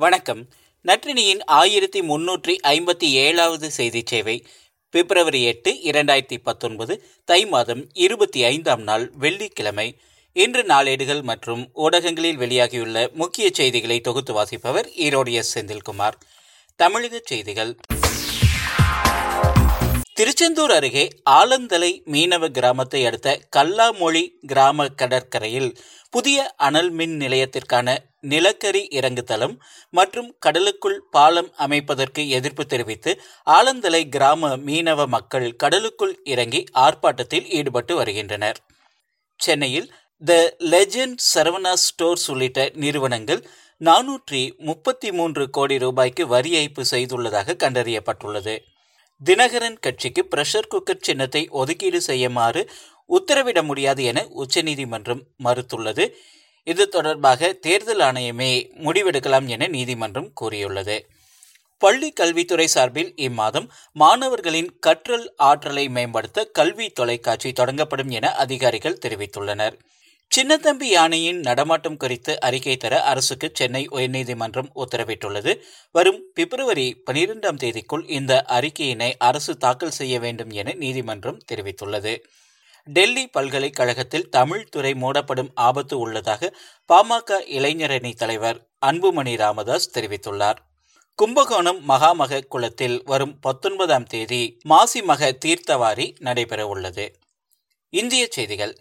வணக்கம். நற்றினியின் ஆயிரத்தி முன்னூற்றி ஐம்பத்தி ஏழாவது செய்தி சேவை பிப்ரவரி எட்டு இரண்டாயிரத்தி பத்தொன்பது தை மாதம் இருபத்தி ஐந்தாம் நாள் வெள்ளிக்கிழமை. இன்று நாளேடுகள் மற்றும் ஊடகங்களில் வெளியாகியுள்ள முக்கிய செய்திகளை தொகுத்து வாசிப்பவர் ஈரோடு எஸ். செந்தில்குமார். தமிழக செய்திகள். திருச்செந்தூர் அருகே ஆலந்தலை மீனவ கிராமத்தை அடுத்த கல்லாமொழி கிராம கடற்கரையில் புதிய அனல் மின் நிலையத்திற்கான நிலக்கரி இறங்குதளம் மற்றும் கடலுக்குள் பாலம் அமைப்பதற்கு எதிர்ப்பு தெரிவித்து ஆலந்தலை கிராம மீனவ மக்கள் கடலுக்குள் இறங்கி ஆர்ப்பாட்டத்தில் ஈடுபட்டு வருகின்றனர். சென்னையில் த லெஜண்ட் சரவணா ஸ்டோர்ஸ் உள்ளிட்ட நிறுவனங்கள் நானூற்றி முப்பத்தி மூன்று கோடி ரூபாய்க்கு வரி ஏய்ப்பு செய்துள்ளதாக கண்டறியப்பட்டுள்ளது. தினகரன் கட்சிக்கு பிரஷர் குக்கர் சின்னத்தை ஒதுக்கீடு செய்யுமாறு உத்தரவிட முடியாது என உச்சநீதிமன்றம் மறுத்துள்ளது. இது தொடர்பாக தேர்தல் ஆணையமே முடிவெடுக்கலாம் என நீதிமன்றம் கூறியுள்ளது. பள்ளி கல்வித்துறை சார்பில் இம்மாதம் மாணவர்களின் கற்றல் ஆற்றலை மேம்படுத்த கல்வி தொலைக்காட்சி தொடங்கப்படும் என அதிகாரிகள் தெரிவித்துள்ளனர். சின்னத்தம்பி யானையின் நடமாட்டம் குறித்து அறிக்கை தர அரசுக்கு சென்னை உயர்நீதிமன்றம் உத்தரவிட்டுள்ளது. வரும் பிப்ரவரி பனிரெண்டாம் தேதிக்குள் இந்த அறிக்கையினை அரசு தாக்கல் செய்ய வேண்டும் என நீதிமன்றம் தெரிவித்துள்ளது. டெல்லி பல்கலைக்கழகத்தில் தமிழ் துறை மூடப்படும் ஆபத்து உள்ளதாக பாமக இளைஞரணி தலைவர் அன்புமணி ராமதாஸ் தெரிவித்துள்ளார். கும்பகோணம் மகாமக குளத்தில் வரும் பத்தொன்பதாம் தேதி மாசிமக தீர்த்தவாரி நடைபெற உள்ளது. இந்திய செய்திகள்.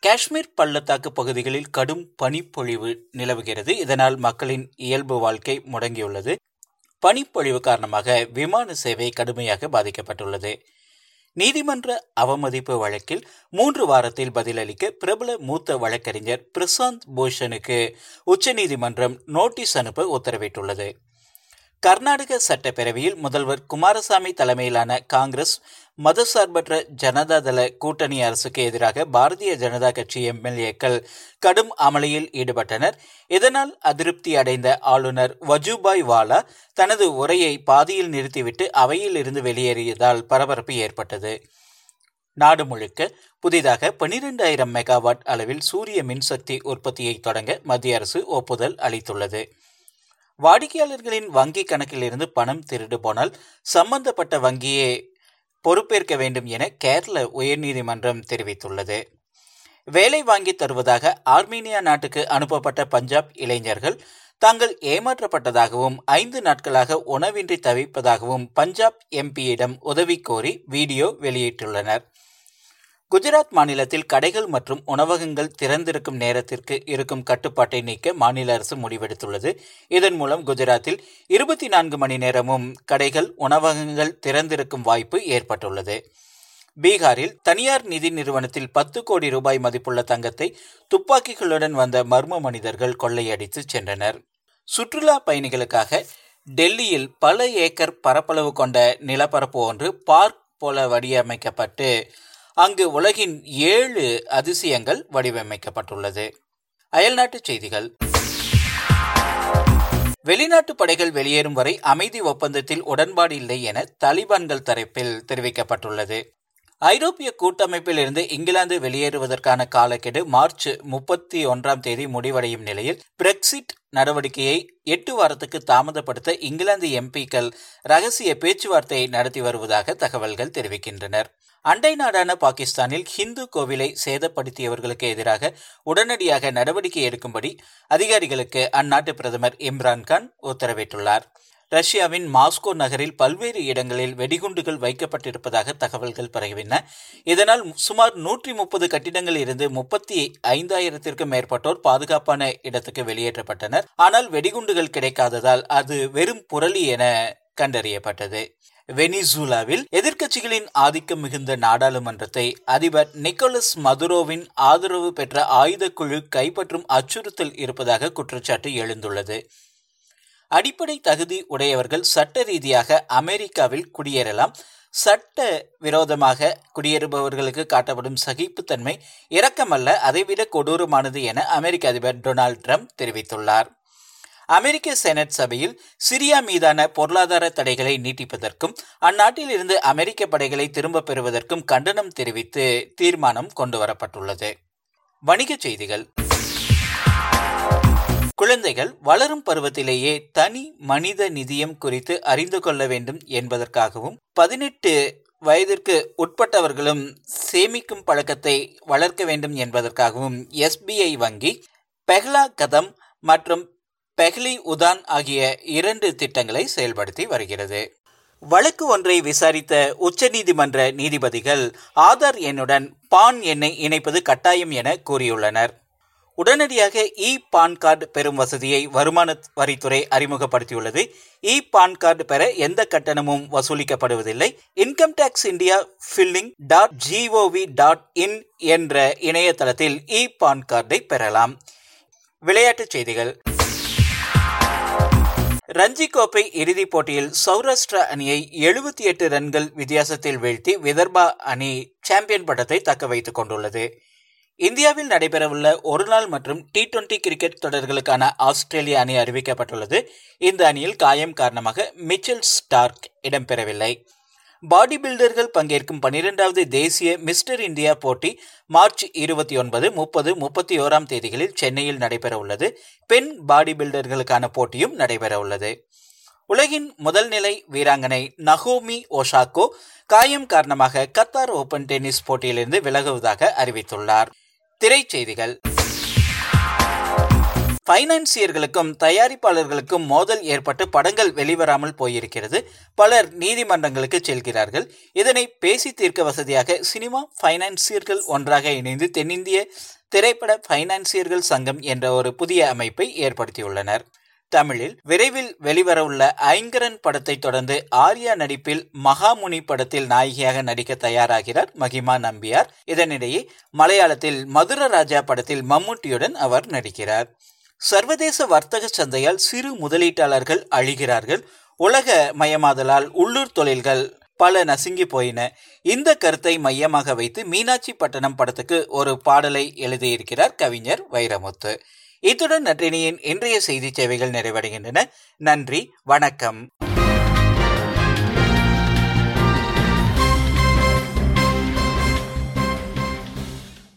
காஷ்மீர் பள்ளத்தாக்கு பகுதிகளில் கடும் பனிப்பொழிவு நிலவுகிறது. இதனால் மக்களின் இயல்பு வாழ்க்கை முடங்கியுள்ளது. பனிப்பொழிவு காரணமாக விமான சேவை கடுமையாக பாதிக்கப்பட்டுள்ளது. நீதிமன்ற அவமதிப்பு வழக்கில் மூன்று வாரத்தில் பதிலளிக்க பிரபல மூத்த வழக்கறிஞர் பிரசாந்த் பூஷனுக்கு உச்சநீதிமன்றம் நோட்டீஸ் அனுப்ப உத்தரவிட்டுள்ளது. கர்நாடக சட்டப்பேரவையில் முதல்வர் குமாரசாமி தலைமையிலான காங்கிரஸ் மதசார்பற்ற ஜனதாதள கூட்டணி அரசுக்கு எதிராக பாரதிய ஜனதா கட்சி எம்எல்ஏக்கள் கடும் அமளியில் ஈடுபட்டனர். இதனால் அதிருப்தி அடைந்த ஆளுநர் வஜுபாய் வாலா தனது உரையை பாதியில் நிறுத்திவிட்டு அவையில் இருந்து வெளியேறியதால் பரபரப்பு ஏற்பட்டது. நாடு முழுக்க புதிதாக பனிரெண்டாயிரம் மெகாவாட் அளவில் சூரிய மின்சக்தி உற்பத்தியை தொடங்க மத்திய அரசு ஒப்புதல் அளித்துள்ளது. வாடிக்கையாளர்களின் வங்கி கணக்கிலிருந்து பணம் திருடு போனால் சம்பந்தப்பட்ட வங்கியே பொறுப்பேற்க வேண்டும் என கேரள உயர்நீதிமன்றம் தெரிவித்துள்ளது. வேலை வாங்கி தருவதாக ஆர்மீனியா நாட்டுக்கு அனுப்பப்பட்ட பஞ்சாப் இளைஞர்கள் தாங்கள் ஏமாற்றப்பட்டதாகவும் ஐந்து நாட்களாக உணவின்றி தவிப்பதாகவும் பஞ்சாப் எம்பியிடம் உதவி கோரி வீடியோ வெளியிட்டுள்ளனர். குஜராத் மாநிலத்தில் கடைகள் மற்றும் உணவகங்கள் திறந்திருக்கும் நேரத்திற்கு இருக்கும் கட்டுப்பாட்டை நீக்க மாநில அரசு முடிவெடுத்துள்ளது. இதன் மூலம் குஜராத்தில் இருபத்தி நான்கு மணி நேரமும் கடைகள் உணவகங்கள் திறந்திருக்கும் வாய்ப்பு ஏற்பட்டுள்ளது. பீகாரில் தனியார் நிதி நிறுவனத்தில் பத்து கோடி ரூபாய் மதிப்புள்ள தங்கத்தை துப்பாக்கிகளுடன் வந்த மர்ம மனிதர்கள் கொள்ளையடித்து சென்றனர். சுற்றுலா பயணிகளுக்காக டெல்லியில் பல ஏக்கர் பரப்பளவு கொண்ட நிலப்பரப்பு ஒன்று பார்க் போல வடிவமைக்கப்பட்டு அங்கு உலகின் ஏழு அதிசயங்கள் வடிவமைக்கப்பட்டுள்ளது. அயல்நாட்டுச் செய்திகள். வெளிநாட்டு படைகள் வெளியேறும் வரை அமைதி ஒப்பந்தத்தில் உடன்பாடு இல்லை என தாலிபான்கள் தரப்பில் தெரிவிக்கப்பட்டுள்ளது. ஐரோப்பிய கூட்டமைப்பில் இருந்து இங்கிலாந்து வெளியேறுவதற்கான காலக்கெடு மார்ச் முப்பத்தி ஒன்றாம் தேதி முடிவடையும் நிலையில் பிரெக்சிட் நடவடிக்கையை எட்டு வாரத்துக்கு தாமதப்படுத்த இங்கிலாந்து எம்பிக்கள் ரகசிய பேச்சுவார்த்தை நடத்தி வருவதாக தகவல்கள் தெரிவிக்கின்றனர். அண்டை நாடான பாகிஸ்தானில் ஹிந்து கோவிலை சேதப்படுத்தியவர்களுக்கு எதிராக உடனடியாக நடவடிக்கை எடுக்கும்படி அதிகாரிகளுக்கு அந்நாட்டு பிரதமர் இம்ரான்கான் உத்தரவிட்டுள்ளார். ரஷ்யாவின் மாஸ்கோ நகரில் பல்வேறு இடங்களில் வெடிகுண்டுகள் வைக்கப்பட்டிருப்பதாக தகவல்கள் பரவின. இதனால் சுமார் நூற்றி முப்பது கட்டிடங்களில் இருந்து முப்பத்தி ஐந்தாயிரத்திற்கும் மேற்பட்டோர் பாதுகாப்பான இடத்துக்கு வெளியேற்றப்பட்டனர். ஆனால் வெடிகுண்டுகள் கிடைக்காததால் அது வெறும் புரளி என கண்டறியப்பட்டது. வெனிசூலாவில் எதிர்க்கட்சிகளின் ஆதிக்கம் மிகுந்த நாடாளுமன்றத்தை அதிபர் நிக்கோலஸ் மதுரோவின் ஆதரவு பெற்ற ஆயுதக்குழு கைப்பற்றும் அச்சுறுத்தல் இருப்பதாக குற்றச்சாட்டு எழுந்துள்ளது. அடிப்படை தகுதி உடையவர்கள் சட்ட ரீதியாக அமெரிக்காவில் குடியேறலாம். சட்ட விரோதமாக குடியேறுபவர்களுக்கு காட்டப்படும் சகிப்புத்தன்மை இரக்கமல்ல அதைவிட கொடூரமானது என அமெரிக்க அதிபர் டொனால்ட் ட்ரம்ப் தெரிவித்துள்ளார். அமெரிக்க செனட் சபையில் சிரியா மீதான பொருளாதார தடைகளை நீட்டிப்பதற்கும் அந்நாட்டில் இருந்து அமெரிக்க படைகளை திரும்பப் பெறுவதற்கும் கண்டனம் தெரிவித்து தீர்மானம் கொண்டுவரப்பட்டுள்ளது. வணிகச் செய்திகள். குழந்தைகள் வளரும் பருவத்திலேயே தனி மனித நிதியம் குறித்து அறிந்து கொள்ள வேண்டும் என்பதற்காகவும் பதினெட்டு வயதிற்கு உட்பட்டவர்களும் சேமிக்கும் பழக்கத்தை வளர்க்க வேண்டும் என்பதற்காகவும் எஸ்பிஐ வங்கி பெஹ்லா கதம் மற்றும் பெஹ்லி உதான் ஆகிய இரண்டு திட்டங்களை செயல்படுத்தி வருகிறது. வழக்கு ஒன்றை விசாரித்த உச்சநீதிமன்ற நீதிபதிகள் ஆதார் எண்ணுடன் பான் எண்ணை இணைப்பது கட்டாயம் என கூறியுள்ளனர். உடனடியாக இ பான் கார்டு பெறும் வசதியை வருமான வரித்துறை அறிமுகப்படுத்தியுள்ளது. இ பான் கார்டு பெற எந்த கட்டணமும் வசூலிக்கப்படுவதில்லை. Income tax India filing dot gov dot in என்ற இணையதளத்தில் இ பான் கார்டை பெறலாம். விளையாட்டுச் செய்திகள். ரஞ்சி கோப்பை இறுதிப் போட்டியில் சௌராஷ்டிரா அணியை எழுபத்தி எட்டு ரன்கள் வித்தியாசத்தில் வீழ்த்தி விதர்பா அணி சாம்பியன் பட்டத்தை தக்க வைத்துக் கொண்டுள்ளது. இந்தியாவில் நடைபெறவுள்ள ஒருநாள் மற்றும் டி டுவெண்டி கிரிக்கெட் தொடர்களுக்கான ஆஸ்திரேலிய அணி அறிவிக்கப்பட்டுள்ளது. இந்த அணியில் காயம் காரணமாக மிச்சல் ஸ்டார்க் இடம்பெறவில்லை. பாடி பில்டர்கள் பங்கேற்கும் பனிரெண்டாவது தேசிய மிஸ்டர் இந்தியா போட்டி மார்ச் இருபத்தி ஒன்பது முப்பது முப்பத்தி ஓராம் தேதிகளில் சென்னையில் நடைபெறவுள்ளது. பெண் பாடி பில்டர்களுக்கான போட்டியும் நடைபெறவுள்ளது. உலகின் முதல் நிலை வீராங்கனை நகோமி ஓஷாக்கோ காயம் காரணமாக கத்தார் ஓபன் டென்னிஸ் போட்டியிலிருந்து விலகுவதாக அறிவித்துள்ளார். திரைச்செய்திகள். பைனான்சியர்களுக்கும் தயாரிப்பாளர்களுக்கும் மோதல் ஏற்பட்டு படங்கள் வெளிவராமல் போயிருக்கிறது. பலர் நீதிமன்றங்களுக்கு செல்கிறார்கள். இதனை பேசி தீர்க்க வசதியாக சினிமா பைனான்சியர்கள் ஒன்றாக இணைந்து தென்னிந்திய திரைப்பட பைனான்சியர்கள் சங்கம் என்ற ஒரு புதிய அமைப்பை ஏற்படுத்தியுள்ளனர். தமிழில் விரைவில் வெளிவரவுள்ள ஐங்கரன் படத்தை தொடர்ந்து ஆர்யா நடிப்பில் மகாமுனி படத்தில் நாயகியாக நடிக்க தயாராகிறார் மகிமா நம்பியார். இதனிடையே மலையாளத்தில் மதுர ராஜா படத்தில் மம்முட்டியுடன் அவர் நடிக்கிறார். சர்வதேச வர்த்தக சந்தையால் சிறு முதலீட்டாளர்கள் அழிகிறார்கள். உலக மயமாதலால் உள்ளூர் தொழில்கள் பல நசுங்கி போயின. இந்த கருத்தை மையமாக வைத்து மீனாட்சி பட்டணம் படத்துக்கு ஒரு பாடலை எழுதியிருக்கிறார் கவிஞர் வைரமுத்து. இத்துடன் நற்றினியின் இன்றைய செய்தி சேவைகள் நிறைவடைகின்றன. நன்றி வணக்கம்.